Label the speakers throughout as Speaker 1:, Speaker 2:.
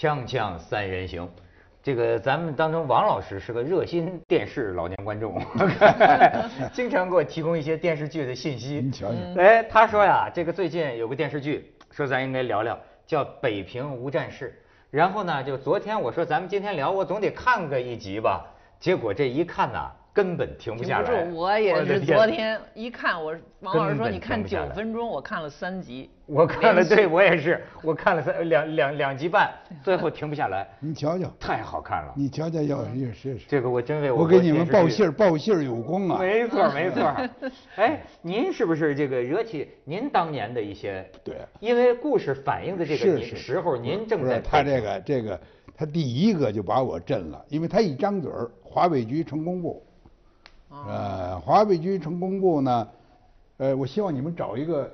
Speaker 1: 锵锵三人行，这个咱们当中王老师是个热心电视老年观众，经常给我提供一些电视剧的信息。
Speaker 2: 您瞧瞧
Speaker 1: 哎，他说呀，这个最近有个电视剧，说咱应该聊聊，叫《北平无战事》。然后呢，就昨天我说咱们今天聊，我总得看个一集吧。结果这一看呐，根本停不下来。
Speaker 3: 停不住，我也是昨天一看，我王老师说你看九分钟，我看了三集。
Speaker 1: 我看了，对我也是，我看了三两两两集半，最后停不下来，
Speaker 2: 你瞧瞧，
Speaker 1: 太好看了。
Speaker 2: 你瞧瞧，要也是是。
Speaker 1: 这个我真为
Speaker 2: 我给你们报信儿报信儿有功啊。
Speaker 1: 没错儿没错儿。哎，您是不是这个惹起您当年的一些？
Speaker 2: 对
Speaker 1: 因为故事反映的这个时候，您正在
Speaker 2: 他这个这个，他第一个就把我震了，因为他一张嘴儿，华北局成功部，
Speaker 3: 哦
Speaker 2: 呃，华北局成工部呢，呃，我希望你们找一个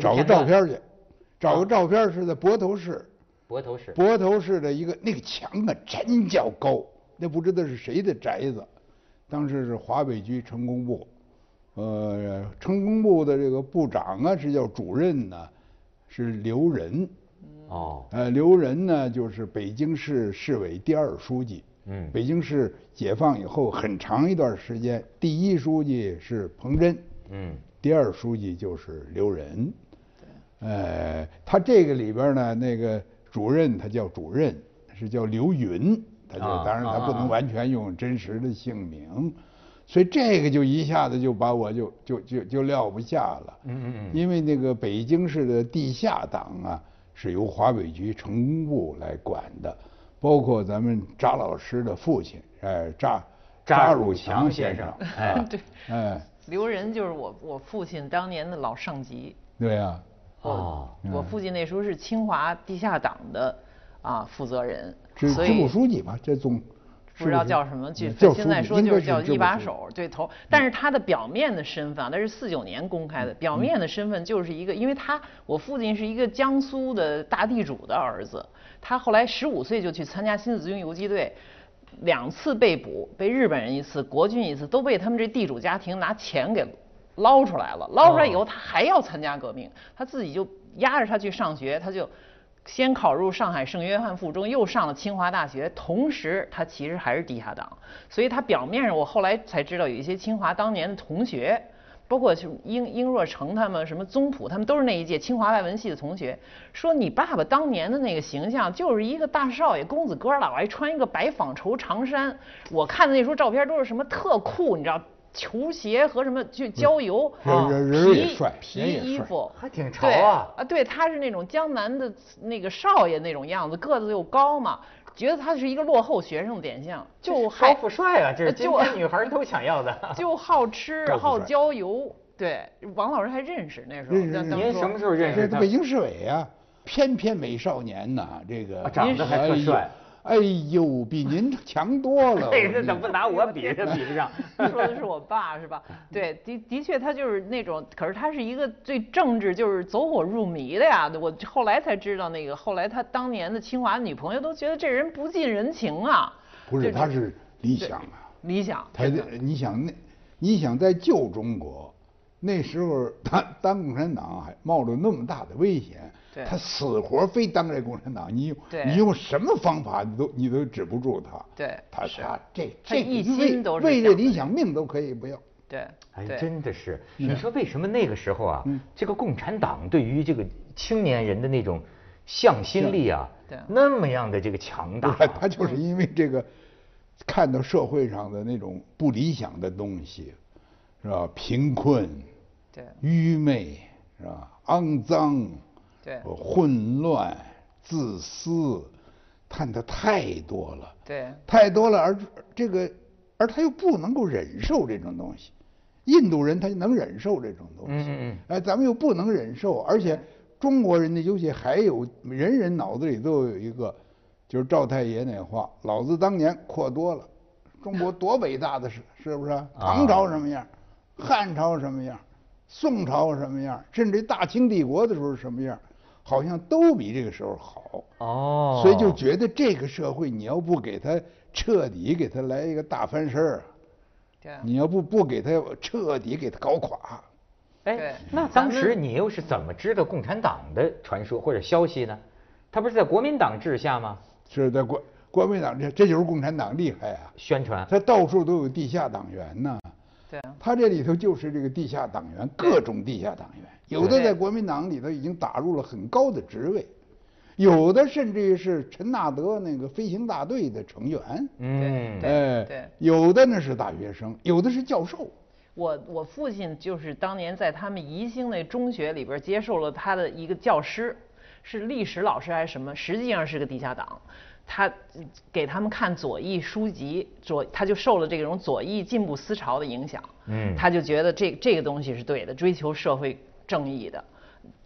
Speaker 2: 找个照片去，找个照片是在泊头市，
Speaker 1: 泊头市。
Speaker 2: 泊头市的一个那个墙啊，真叫高，那不知道是谁的宅子，当时是华北局城工部，呃，城工部的这个部长啊是叫主任呢，是刘仁。
Speaker 1: 哦，
Speaker 2: 呃，刘仁呢，就是北京市市委第二书记。
Speaker 1: 嗯
Speaker 2: 北京市解放以后很长一段时间，第一书记是彭真，
Speaker 1: 嗯，
Speaker 2: 第二书记就是刘仁。呃，他这个里边呢，那个主任他叫主任，是叫刘云，他就
Speaker 1: 啊
Speaker 2: 当然他不能完全用真实的姓名，所以这个就一下子就把我就就就就撂不下了。
Speaker 1: 嗯嗯嗯
Speaker 2: 因为那个北京市的地下党啊，是由华北局城工部来管的，包括咱们扎老师的父亲，哎，扎
Speaker 1: 扎汝
Speaker 2: 汝
Speaker 1: 强先生哎。
Speaker 3: 对，
Speaker 2: 哎，
Speaker 3: 刘仁就是我我父亲当年的老上级。
Speaker 2: 对呀、
Speaker 1: 哦，
Speaker 3: 我父亲那时候是清华地下党的啊负责人，
Speaker 2: 支
Speaker 3: 所以
Speaker 2: 支部书记嘛，这总
Speaker 3: 不知道叫什么，就
Speaker 2: 叫
Speaker 3: 现在说就是叫一把手，对头。但是他的表面的身份啊，那是四九年公开的，
Speaker 2: 嗯
Speaker 3: 表面的身份就是一个，因为他我父亲是一个江苏的大地主的儿子，他后来十五岁就去参加新四军游击队。两次被捕，被日本人一次，国军一次，都被他们这地主家庭拿钱给捞出来了。捞出来以后，
Speaker 1: 哦
Speaker 3: 他还要参加革命，他自己就压着他去上学，他就先考入上海圣约翰附中，又上了清华大学，同时他其实还是地下党，所以他表面上我后来才知道，有一些清华当年的同学，包括是英英若成他们，什么宗普他们都是那一届清华外文系的同学，说你爸爸当年的那个形象就是一个大少爷公子哥儿了，我还穿一个白纺绸长衫，我看的那时候照片都是什么特酷，你知道。球鞋和什么去郊游，
Speaker 2: 人人人也
Speaker 3: 皮
Speaker 2: 帅
Speaker 3: 皮衣服，
Speaker 1: 还挺潮
Speaker 3: 对
Speaker 1: 啊
Speaker 3: 啊，对，他是那种江南的那个少爷那种样子，个子又高嘛，觉得他是一个落后学生的典型，就
Speaker 1: 高
Speaker 3: 还
Speaker 1: 富帅啊，这是今
Speaker 3: 就
Speaker 1: 天女孩都想要的。
Speaker 3: 就好吃好郊游。对，王老师还认识那时候
Speaker 1: 您什么时候认识他？
Speaker 2: 北京市委啊、翩翩美少年呐，这个
Speaker 1: 啊长得还特帅
Speaker 2: 哎呦，比您强多了。
Speaker 1: 嘿，
Speaker 2: 我跟你
Speaker 1: 这怎么不拿我比？这比不上。
Speaker 3: 说的是我爸是吧？对，的的确他就是那种，可是他是一个最政治，就是走火入迷的呀。我后来才知道那个，后来他当年的清华女朋友都觉得这人不近人情啊。
Speaker 2: 不是，他是理想啊。
Speaker 3: 理想，
Speaker 2: 他的你想那，你想在旧中国，那时候他当共产党还冒着那么大的危险，
Speaker 3: 对
Speaker 2: 他死活非当这共产党，你用你用什么方法你都你都止不住他。
Speaker 3: 对是。
Speaker 2: 他他这这
Speaker 3: 一心
Speaker 2: 为
Speaker 3: 都是
Speaker 2: 为这理想命都可以不要。
Speaker 3: 对，
Speaker 1: 哎，真的是，你说为什么那个时候啊，
Speaker 2: 嗯。
Speaker 1: 这个共产党对于这个青年人的那种向心力啊，那么样的这个强大
Speaker 2: 他就是因为这个，看到社会上的那种不理想的东西，是吧？贫困、
Speaker 3: 对。
Speaker 2: 愚昧，是吧？肮脏、
Speaker 3: 对。
Speaker 2: 呃混乱、自私，看的太多了，
Speaker 3: 对。
Speaker 2: 太多了，而这个，而他又不能够忍受这种东西。印度人他能忍受这种东西，
Speaker 1: 嗯
Speaker 2: 哎，咱们又不能忍受，而且中国人呢，尤其还有人人脑子里都有一个，就是赵太爷那话：“老子当年阔多了，中国多伟大的事，是不是？啊？唐朝什么样，汉朝什么样，宋朝什么样，甚至大清帝国的时候什么样，好像都比这个时候好。
Speaker 1: 哦，
Speaker 2: 所以就觉得这个社会，你要不给他彻底给他来一个大翻身儿，
Speaker 3: 对
Speaker 2: 你要不不给他彻底给他搞垮，
Speaker 1: 哎，那当时你又是怎么知道共产党的传说或者消息呢？他不是在国民党治下吗？
Speaker 2: 是在国国民党这这就是共产党厉害啊，
Speaker 1: 宣传，
Speaker 2: 他到处都有地下党员呢。他这里头就是这个地下党员，各种地下党员，有的在国民党里头已经打入了很高的职位，有的甚至于是陈纳德那个飞行大队的成员，
Speaker 1: 嗯，
Speaker 3: 对
Speaker 2: 哎
Speaker 3: 对，
Speaker 2: 有的呢是大学生，有的是教授。
Speaker 3: 我我父亲就是当年在他们宜兴那中学里边接受了他的一个教师，是历史老师还是什么，实际上是个地下党。他给他们看左翼书籍，左他就受了这种左翼进步思潮的影响，
Speaker 1: 嗯
Speaker 3: 他就觉得这这个东西是对的，追求社会正义的。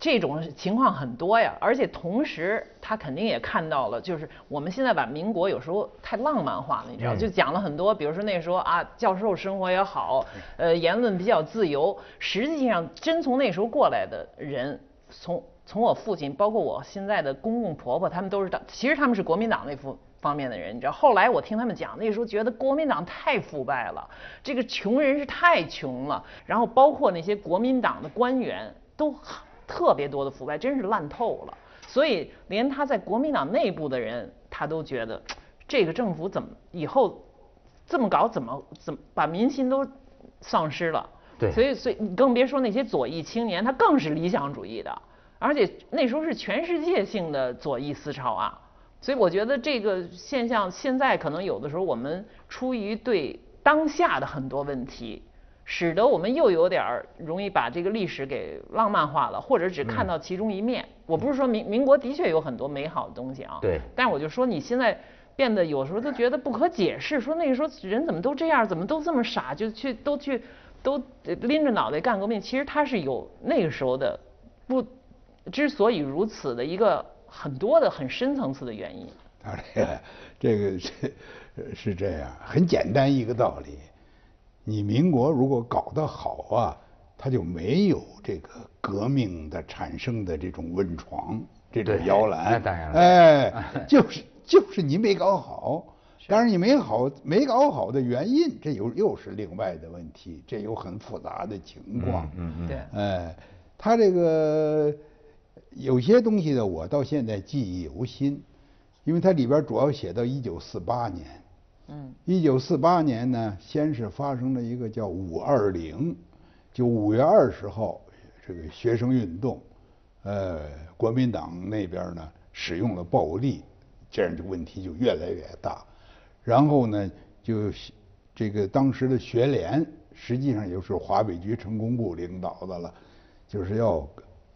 Speaker 3: 这种情况很多呀，而且同时他肯定也看到了，就是我们现在把民国有时候太浪漫化了，你知道，
Speaker 1: 嗯
Speaker 3: 就讲了很多，比如说那时候啊，教授生活也好，呃，言论比较自由。实际上，真从那时候过来的人，从从我父亲，包括我现在的公公婆婆，他们都是党，其实他们是国民党那副方面的人，你知道。后来我听他们讲，那时候觉得国民党太腐败了，这个穷人是太穷了，然后包括那些国民党的官员都特别多的腐败，真是烂透了。所以连他在国民党内部的人，他都觉得这个政府怎么以后这么搞，怎么怎么把民心都丧失了。
Speaker 1: 对
Speaker 3: 所以所以你更别说那些左翼青年，他更是理想主义的，而且那时候是全世界性的左翼思潮啊。所以我觉得这个现象现在可能有的时候我们出于对当下的很多问题，使得我们又有点儿容易把这个历史给浪漫化了，或者只看到其中一面。我不是说民民国的确有很多美好的东西啊，
Speaker 1: 对
Speaker 3: 但是我就说你现在变得有时候都觉得不可解释，说那个时候人怎么都这样，怎么都这么傻，就去都去都呃拎着脑袋干革命。其实他是有那个时候的不之所以如此的一个很多的很深层次的原因。
Speaker 2: 他这个这个是是这样，很简单一个道理。你民国如果搞得好啊，它就没有这个革命的产生的这种温床，这种
Speaker 1: 对
Speaker 2: 摇篮。
Speaker 1: 那当然了
Speaker 2: 哎，就是就是你没搞好。当然，你没好没搞好的原因，这又又是另外的问题，这有很复杂的情况。
Speaker 1: 嗯嗯
Speaker 3: 对，
Speaker 2: 哎，他这个有些东西呢，我到现在记忆犹新，因为它里边主要写到一九四八年。
Speaker 3: 嗯，
Speaker 2: 一九四八年呢，先是发生了一个叫“五二零”，就五月二十号这个学生运动，呃，国民党那边呢使用了暴力，这样的问题就越来越大。然后呢，就这个当时的学联，实际上也是华北局成工部领导的了，就是要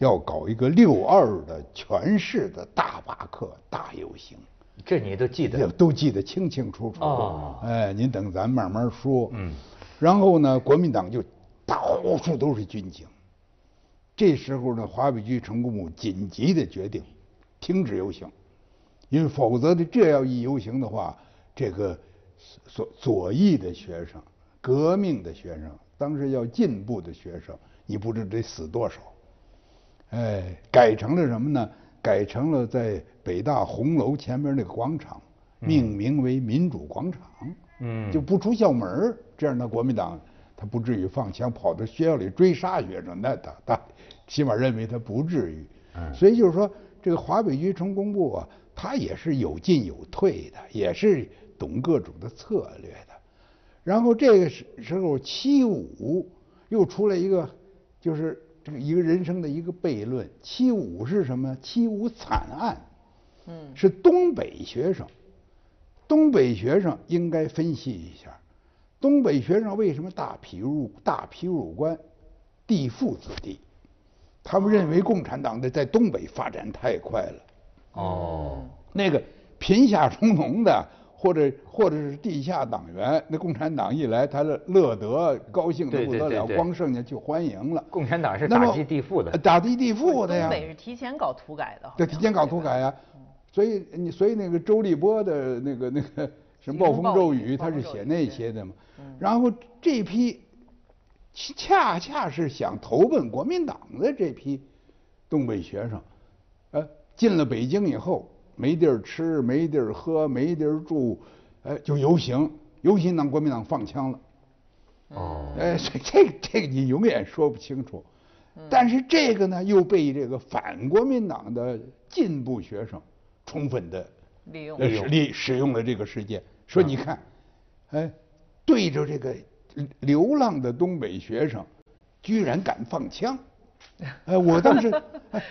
Speaker 2: 要搞一个六二的全市的大罢课、大游行。
Speaker 1: 这你都记得，
Speaker 2: 都记得清清楚楚。
Speaker 1: 哦
Speaker 2: 哎，您等咱慢慢说。
Speaker 1: 嗯。
Speaker 2: 然后呢，国民党就到处都是军警。这时候呢，华北局城工部紧急的决定停止游行，因为否则的这要一游行的话，这个左左翼的学生、革命的学生，当时要进步的学生，你不知得死多少。哎，改成了什么呢？改成了在北大红楼前面那个广场，命名为民主广场。
Speaker 1: 嗯
Speaker 2: 就不出校门儿这样的国民党他不至于放枪跑到学校里追杀学生，那他他起码认为他不至于。
Speaker 1: 嗯
Speaker 2: 所以就是说，这个华北局城工部啊，他也是有进有退的，也是懂各种的策略的。然后这个时时候七五又出来一个，就是这个一个人生的一个悖论。七五是什么？七五惨案，
Speaker 3: 嗯，
Speaker 2: 是东北学生。东北学生应该分析一下，东北学生为什么大批入大批入关？地富子弟，他们认为共产党的在东北发展太快了。
Speaker 1: 哦，
Speaker 2: 那个贫下中农的，或者或者是地下党员，那共产党一来，他乐乐得高兴的不得了，
Speaker 1: 对对对
Speaker 2: 光剩下去欢迎了。
Speaker 1: 共产党是打击地富的
Speaker 2: 呃打击地富的呀。
Speaker 3: 东北是提前搞土改的，好
Speaker 2: 对，提前搞土改呀，所以你所以那个周立波的那个那个什么暴风骤雨，他是写那些的嘛。然后这批恰恰是想投奔国民党的这批东北学生，呃，进了北京以后没地儿吃，没地儿喝，没地儿住，呃，就游行，游行让国民党放枪了。
Speaker 1: 哦，
Speaker 2: 呃，所以这个这个你永远说不清楚。但是这个呢，又被这个反国民党的进步学生充分的
Speaker 3: 利用。
Speaker 2: 利使用了这个事件，说你看，哎，对着这个流浪的东北学生，居然敢放枪，哎，我当时哎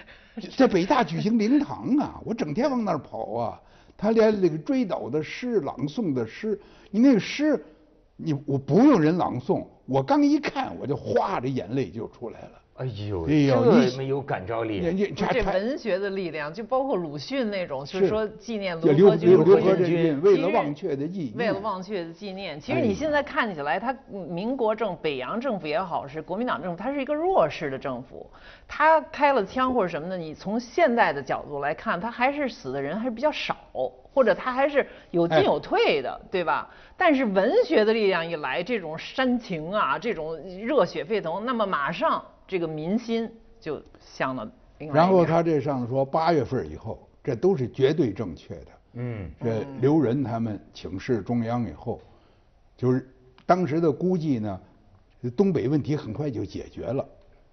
Speaker 2: 在北大举行灵堂啊，我整天往那儿跑啊，他连那个追悼的诗、朗诵的诗，你那个诗，你我不用人朗诵，我刚一看我就哗着眼泪就出来了。
Speaker 1: 哎呦，
Speaker 2: 哎呦
Speaker 1: 没有感召力。
Speaker 2: 人家
Speaker 3: 这文学的力量，就包括鲁迅那种，就是
Speaker 2: 是
Speaker 3: 说纪念卢河君、
Speaker 2: 刘刘
Speaker 3: 卢河
Speaker 2: 河这
Speaker 3: 君
Speaker 2: 为了忘却的纪念
Speaker 3: 为了忘却的纪念。其实你现在看起来，他嗯民国政北洋政府也好，是国民党政府，他是一个弱势的政府，他开了枪或者什么的，你从现在的角度来看，他还是死的人还是比较少，或者他还是有进
Speaker 2: 哎
Speaker 3: 有退的，对吧？但是文学的力量一来，这种煽情啊，这种热血沸腾，那么马上这个民心就向了另外
Speaker 2: 然后他这上头说八月份以后，这都是绝对正确的。
Speaker 1: 嗯，
Speaker 2: 这刘仁他们请示中央以后，就是当时的估计呢，东北问题很快就解决了，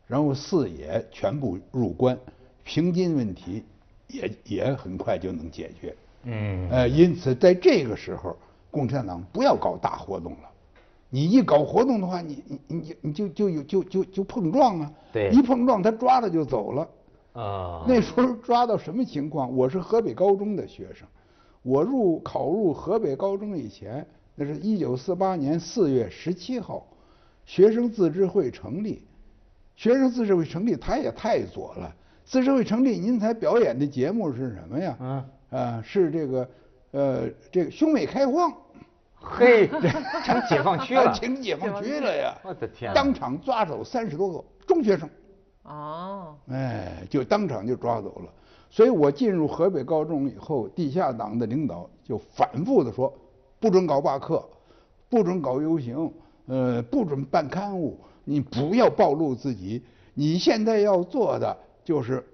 Speaker 2: 然后四野全部入关，平津问题也也很快就能解决。
Speaker 1: 嗯，
Speaker 2: 呃，因此在这个时候，共产党不要搞大活动了。你一搞活动的话，你你你你就就有就就就碰撞啊，
Speaker 1: 对
Speaker 2: 一碰撞他抓了就走了。
Speaker 1: 啊，
Speaker 2: 那时候抓到什么情况？我是河北高中的学生，我入考入河北高中以前，那是一九四八年四月十七号，学生自治会成立。学生自治会成立，他也太左了。自治会成立，您才表演的节目是什么呀？
Speaker 1: 啊，
Speaker 2: 啊，是这个，呃，这个兄妹开荒，
Speaker 1: 嘿，成解放区了。
Speaker 2: 请解放区了呀！
Speaker 1: 我的天
Speaker 2: 当场抓走三十多个中学生。
Speaker 3: 哦，
Speaker 2: 哎，就当场就抓走了。所以我进入河北高中以后，地下党的领导就反复的说，不准搞罢课，不准搞游行，呃，不准办刊物，你不要暴露自己。你现在要做的就是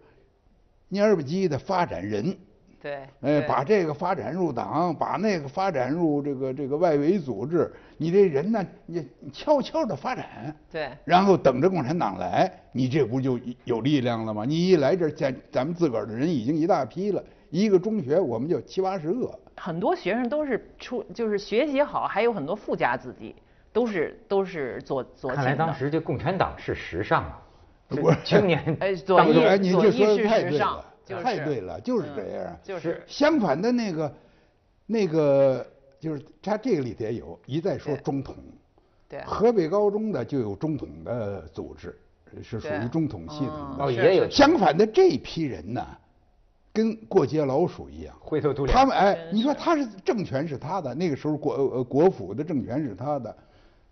Speaker 2: 蔫不唧的发展人，
Speaker 3: 对，
Speaker 2: 哎，把这个发展入党，把那个发展入这个这个外围组织。你这人呢，你你悄悄的发展，
Speaker 3: 对
Speaker 2: 然后等着共产党来，你这不就有力量了吗？你一来这儿，咱咱们自个儿的人已经一大批了，一个中学我们就七八十个。
Speaker 3: 很多学生都是出就是学习好，还有很多富家子弟，都是都是左左倾。
Speaker 1: 看来当时这共产党是时尚啊，青年
Speaker 3: 哎左翼
Speaker 1: 当中
Speaker 2: 哎，您
Speaker 3: 左翼
Speaker 2: 这说的
Speaker 3: 是时尚
Speaker 2: 了，
Speaker 3: 就是
Speaker 2: 太对了，就是这样。
Speaker 3: 嗯就是
Speaker 2: 相反的那个，那个就是他这个里头也有一再说中统，
Speaker 3: 对
Speaker 2: 河北高中的就有中统的组织，是属于中统系统的。
Speaker 1: 哦，也有
Speaker 2: 相反的这批人呢，跟过街老鼠一样。
Speaker 1: 灰头土脸。
Speaker 2: 他们哎，你说他是政权是他的，那个时候国呃国府的政权是他的，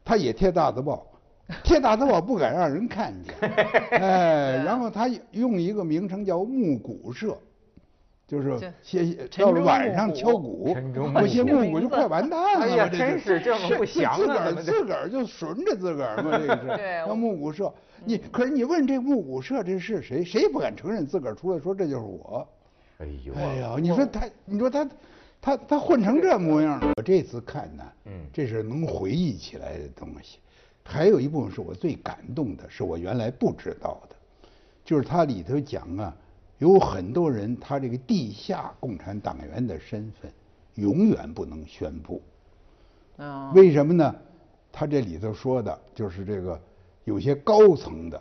Speaker 2: 他也贴大字报，贴大字报不敢让人看见，哎，然后他用一个名称叫木鼓社，就是
Speaker 3: 这
Speaker 2: 些
Speaker 3: 晨钟
Speaker 2: 到了晚上敲鼓，
Speaker 1: 晨钟
Speaker 2: 我些木鼓就快完蛋了。
Speaker 1: 真是这么不祥啊
Speaker 2: 自个儿自个儿就顺着自个儿嘛，这个是
Speaker 3: 对
Speaker 2: 叫木鼓社。你可是你问这木鼓社这是谁，谁也不敢承认自个儿出来说这就是我。
Speaker 1: 哎呦，
Speaker 2: 哎呀，你说他，你说他，他他混成这模样了。我这次看呢，
Speaker 1: 嗯
Speaker 2: 这是能回忆起来的东西。还有一部分是我最感动的，是我原来不知道的，就是它里头讲啊，有很多人他这个地下共产党员的身份永远不能宣布。
Speaker 3: 嗯，
Speaker 2: 为什么呢？他这里头说的就是这个有些高层的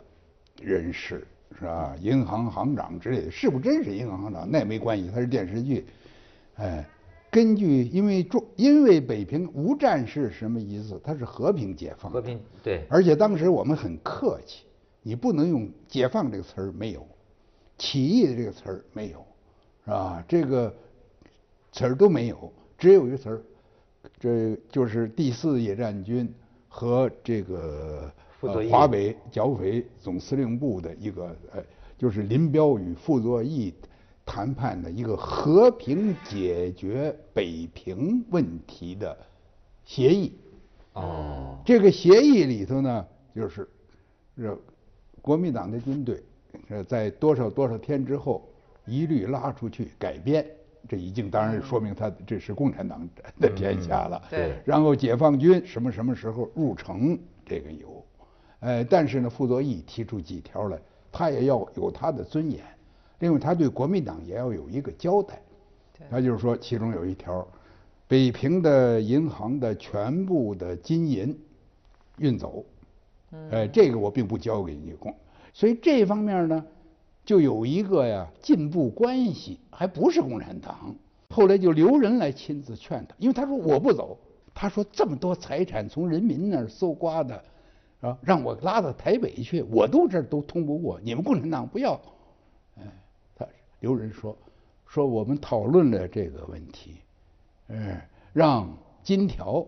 Speaker 2: 人士是吧？银行行长之类的，是不真是银行行长那也没关系，他是电视剧。哎，根据因为中因为北平无战事什么意思？它是和平解放，
Speaker 1: 和平对，
Speaker 2: 而且当时我们很客气，你不能用“解放”这个词儿没有，“起义”的这个词儿没有，是吧？这个词儿都没有，只有一个词儿，这就是第四野战军和这个华北剿匪总司令部的一个呃，就是林彪与傅作义谈判的一个和平解决北平问题的协议。
Speaker 1: 哦，
Speaker 2: 这个协议里头呢，就是这国民党的军队，呃，在多少多少天之后，一律拉出去改编。这已经当然说明他这是共产党的天下了。
Speaker 3: 对
Speaker 2: 然后解放军什么什么时候入城，这个有。呃，但是呢，傅作义提出几条来，他也要有他的尊严，另外他对国民党也要有一个交代。他就是说，其中有一条，北平的银行的全部的金银运走，哎，这个我并不交给你共，所以这方面呢，就有一个呀进步关系，还不是共产党。后来就留人来亲自劝他，因为他说我不走，他说这么多财产从人民那儿搜刮的，啊，让我拉到台北去，我都这儿都通不过，你们共产党不要，刘人说，说我们讨论了这个问题，嗯，让金条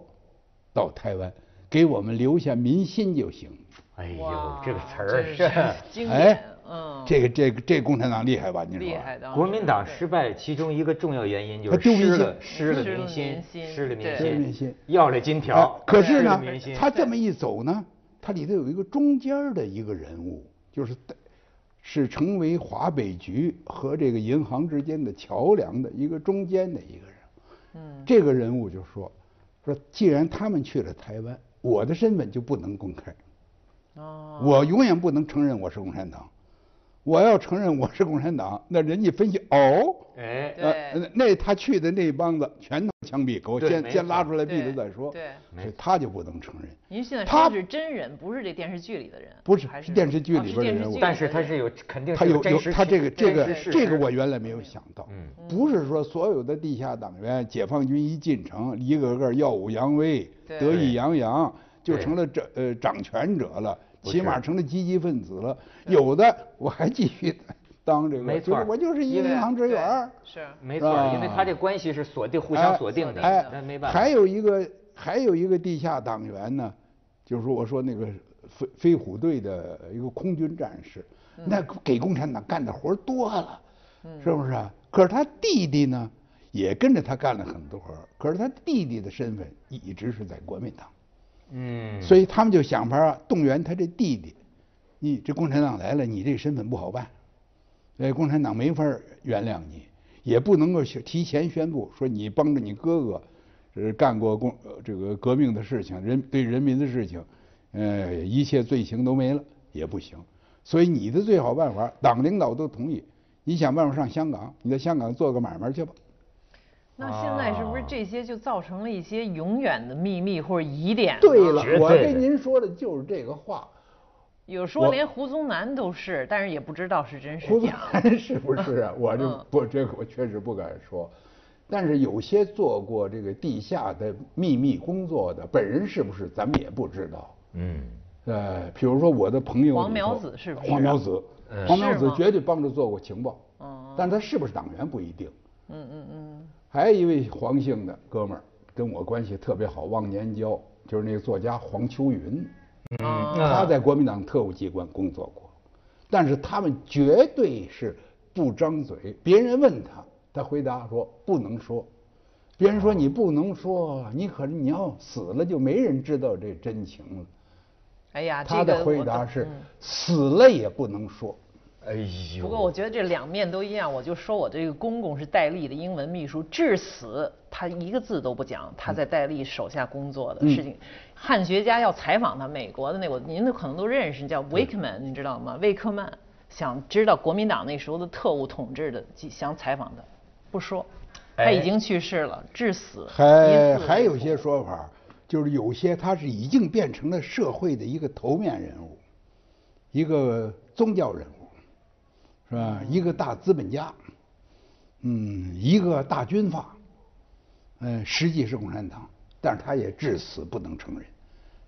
Speaker 2: 到台湾，给我们留下民心就行。
Speaker 1: 哎呦，这个词儿
Speaker 3: 真
Speaker 1: 是。
Speaker 3: 经
Speaker 2: 哎
Speaker 3: 典，嗯，
Speaker 2: 这个这个这共产党厉害吧？你说？
Speaker 3: 厉害的。
Speaker 1: 国民党失败，其中一个重要原因就是失了失了
Speaker 3: 失了
Speaker 1: 民心失了民
Speaker 3: 对
Speaker 2: 失了民心
Speaker 1: 要了金
Speaker 2: 哎
Speaker 1: 条，失
Speaker 2: 可是呢他这么一走呢，他里头有一个中间的一个人物，就是带是成为华北局和这个银行之间的桥梁的一个中间的一个人。
Speaker 3: 嗯，
Speaker 2: 这个人物就说说，既然他们去了台湾，我的身份就不能公开，
Speaker 3: 哦，
Speaker 2: 我永远不能承认我是共产党。我要承认我是共产党，那人家分析哦，
Speaker 1: 哎，
Speaker 2: 那那他去的那帮子全都枪毙，给我先先拉出来毙了再说。
Speaker 3: 对
Speaker 2: 所以他就不能承认。
Speaker 3: 您现在
Speaker 2: 他
Speaker 3: 是真人，不是这电视剧里的人，
Speaker 2: 不是
Speaker 3: 还是
Speaker 2: 电视剧
Speaker 3: 哦
Speaker 2: 里边的人物
Speaker 1: 但是他是有肯定
Speaker 2: 他有有
Speaker 1: 是真实
Speaker 2: 他这个这个这个我原来没有想到，
Speaker 1: 嗯
Speaker 2: 不是说所有的地下党员，解放军一进城，一个个耀武扬威，
Speaker 3: 对
Speaker 2: 得意洋洋，就成了掌呃掌权者了，
Speaker 1: 不
Speaker 2: 起码成了积极分子了。有的我还继续 当这个，
Speaker 1: 没错
Speaker 2: 我就是一个银行职员儿。
Speaker 3: 是
Speaker 1: 没错，因为他这关系是锁定、互相锁定的，
Speaker 2: 哎，
Speaker 1: 那没办法。
Speaker 2: 还有一个还有一个地下党员呢，就是说我说那个飞飞虎队的一个空军战士，
Speaker 1: 嗯
Speaker 2: 那给共产党干的活儿多了，是不是啊？可是他弟弟呢，也跟着他干了很多活儿，可是他弟弟的身份一直是在国民党，
Speaker 1: 嗯，
Speaker 2: 所以他们就想法动员他这弟弟，你这共产党来了，你这身份不好办，呃，共产党没法儿原谅你，也不能够提前宣布说你帮着你哥哥，呃，干过共这个革命的事情，人对人民的事情，呃，一切罪行都没了也不行。所以你的最好办法，党领导都同意，你想办法上香港，你在香港做个买卖去吧。
Speaker 3: 那现在是不是
Speaker 1: 啊
Speaker 3: 这些就造成了一些永远的秘密或者疑点？
Speaker 2: 对了，我跟您说的就是这个话。
Speaker 3: 有说
Speaker 2: 我
Speaker 3: 连胡宗南都是，但是也不知道是真是假
Speaker 2: 胡宗
Speaker 3: 假。
Speaker 2: 南是不是啊？我这
Speaker 3: 嗯
Speaker 2: 不，这个我确实不敢说。但是有些做过这个地下的秘密工作的，本人是不是咱们也不知道。
Speaker 1: 嗯，
Speaker 2: 呃，比如说我的朋友
Speaker 3: 黄苗子是不是
Speaker 2: 黄苗子，
Speaker 1: 嗯
Speaker 2: 黄苗子绝对帮着做过情报，
Speaker 3: 嗯
Speaker 2: 但他是不是党员不一定。
Speaker 3: 嗯嗯嗯，
Speaker 2: 还有一位黄姓的哥们儿跟我关系特别好，忘年交，就是那个作家黄秋云。
Speaker 3: 啊
Speaker 2: 他在国民党特务机关工作过，但是他们绝对是不张嘴，别人问他，他回答说不能说。别人说你不能说，你可是你要死了就没人知道这真情了。
Speaker 3: 哎呀，
Speaker 2: 他的回答是
Speaker 3: 嗯
Speaker 2: 死了也不能说。
Speaker 1: 哎呦，
Speaker 3: 不过我觉得这两面都一样，我就说我这个公公是戴笠的英文秘书，至死他一个字都不讲他在戴笠手下工作的事情。汉学家要采访他，美国的那个您都可能都认识，叫 Wakeman，你知道吗？魏克曼想知道国民党那时候的特务统治的，想采访他，不说，他已
Speaker 1: 哎
Speaker 3: 经去世了，至死
Speaker 2: 还还有些说法，就是有些他是已经变成了社会的一个头面人物，一个宗教人物，是吧？一个大资本家，嗯，一个大军阀，嗯，实际是共产党，但是他也至死不能承认，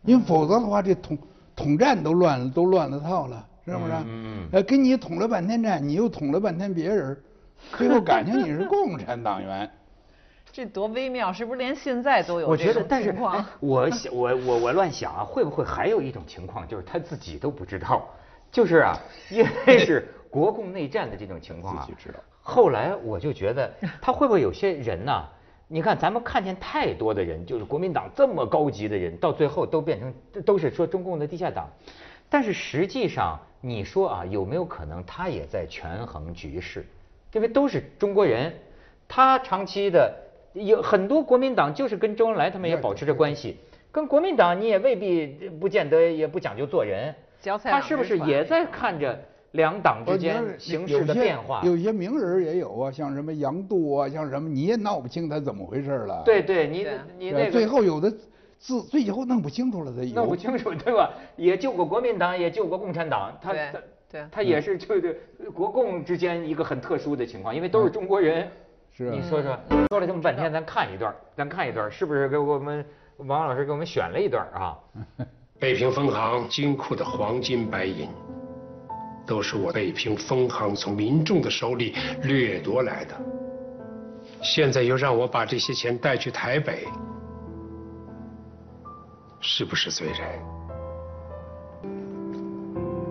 Speaker 2: 因为否则的话，这统统战都乱了，都乱了套了，是不是？
Speaker 1: 嗯
Speaker 2: 呃，跟你统了半天战，你又统了半天别人，最后感情你是共产党员。
Speaker 3: 这多微妙，是不是连现在都有
Speaker 1: 我觉得，但是哎？我想，我我我乱想啊，会不会还有一种情况，就是他自己都不知道，就是啊，因为是国共内战的这种情况啊，
Speaker 2: 自己知道。
Speaker 1: 后来我就觉得，他会不会有些人呐、你看，咱们看见太多的人，就是国民党这么高级的人，到最后都变成都是说中共的地下党，但是实际上，你说啊，有没有可能他也在权衡局势？因为都是中国人，他长期的有很多国民党就是跟周恩来他们也保持着关系，跟国民党你也未必不见得也不讲究做人，他是不是也在看着两党之间形势的变化。
Speaker 2: 有些名人也有啊，像什么杨度啊，像什么你也闹不清他怎么回事了。
Speaker 1: 对对，你你那个
Speaker 2: 最后有的字最后弄不清楚了，他有
Speaker 1: 弄不清楚，对吧？也救过国民党，也救过共产党，他他
Speaker 3: 对
Speaker 1: 他也是就就国共之间一个很特殊的情况，因为都是中国人。
Speaker 2: 是啊
Speaker 1: 你说说，说了这么半天，咱看一段，咱看一段，是不是给我们王老师给我们选了一段啊？
Speaker 4: 北平分行金库的黄金白银，都是我北平分行从民众的手里掠夺来的。现在又让我把这些钱带去台北，是不是罪人？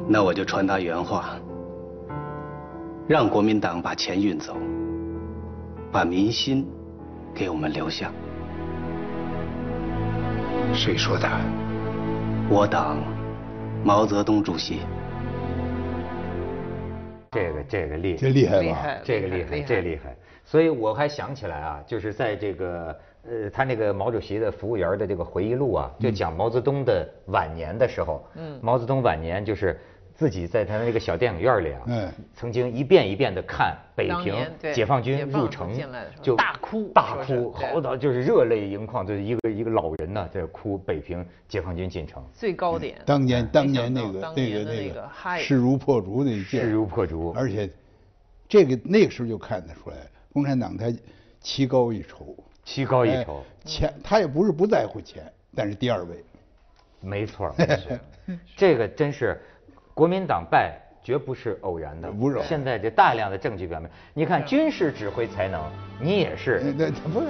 Speaker 5: 那我就传达原话，让国民党把钱运走，把民心给我们留下。
Speaker 4: 谁说的？
Speaker 5: 我党毛泽东主席。
Speaker 1: 这个这个厉害，
Speaker 2: 这厉害吧？
Speaker 3: 厉害，
Speaker 1: 这个厉害，这厉害。所以我还想起来啊，就是在这个呃，他那个毛主席的服务员的这个回忆录啊，就讲毛泽东的晚年的时候，嗯，毛泽东晚年就是自己在他那个小电影院里啊，
Speaker 2: 嗯。
Speaker 1: 曾经一遍一遍的看北平解放军入城
Speaker 3: 进来的时候
Speaker 1: 就
Speaker 3: 大哭
Speaker 1: 大哭，嚎啕就是热泪盈眶，就是一个一个老人呢在哭北平解放军进城，
Speaker 3: 最高点。
Speaker 2: 当年当年那个那个那
Speaker 3: 个
Speaker 2: 势如破竹的
Speaker 1: 势如破竹。
Speaker 2: 而且这个那个时候就看得出来，共产党他棋高一筹，
Speaker 1: 棋高一
Speaker 2: 哎
Speaker 1: 筹，
Speaker 2: 钱他也不是不在乎钱，但是第二位。
Speaker 1: 没错，没错，这个真是国民党败绝不是偶然的。
Speaker 2: 不是
Speaker 1: 现在这大量的证据表明，你看军事指挥才能，你也是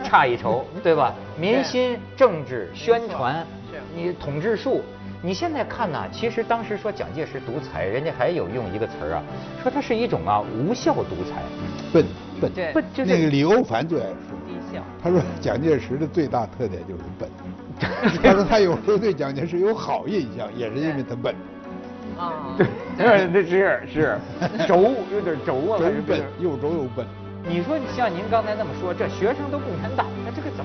Speaker 1: 差一筹，对吧？民心、政治、宣传，你统治术。你现在看呐，其实当时说蒋介石独裁，人家还有用一个词儿啊，说他是一种啊无效独裁，
Speaker 2: 笨笨
Speaker 3: 对
Speaker 1: 不就是
Speaker 2: 那个李欧凡最爱说，
Speaker 3: 低效。
Speaker 2: 他说蒋介石的最大特点就是笨。他说他有时候对蒋介石有好印象，也是因为他笨，
Speaker 3: 啊，
Speaker 1: 对，那是是轴有点轴啊，
Speaker 2: 轴
Speaker 1: 还是
Speaker 2: 笨又轴又笨。
Speaker 1: 你说像您刚才那么说，这学生都共产党，那这个怎么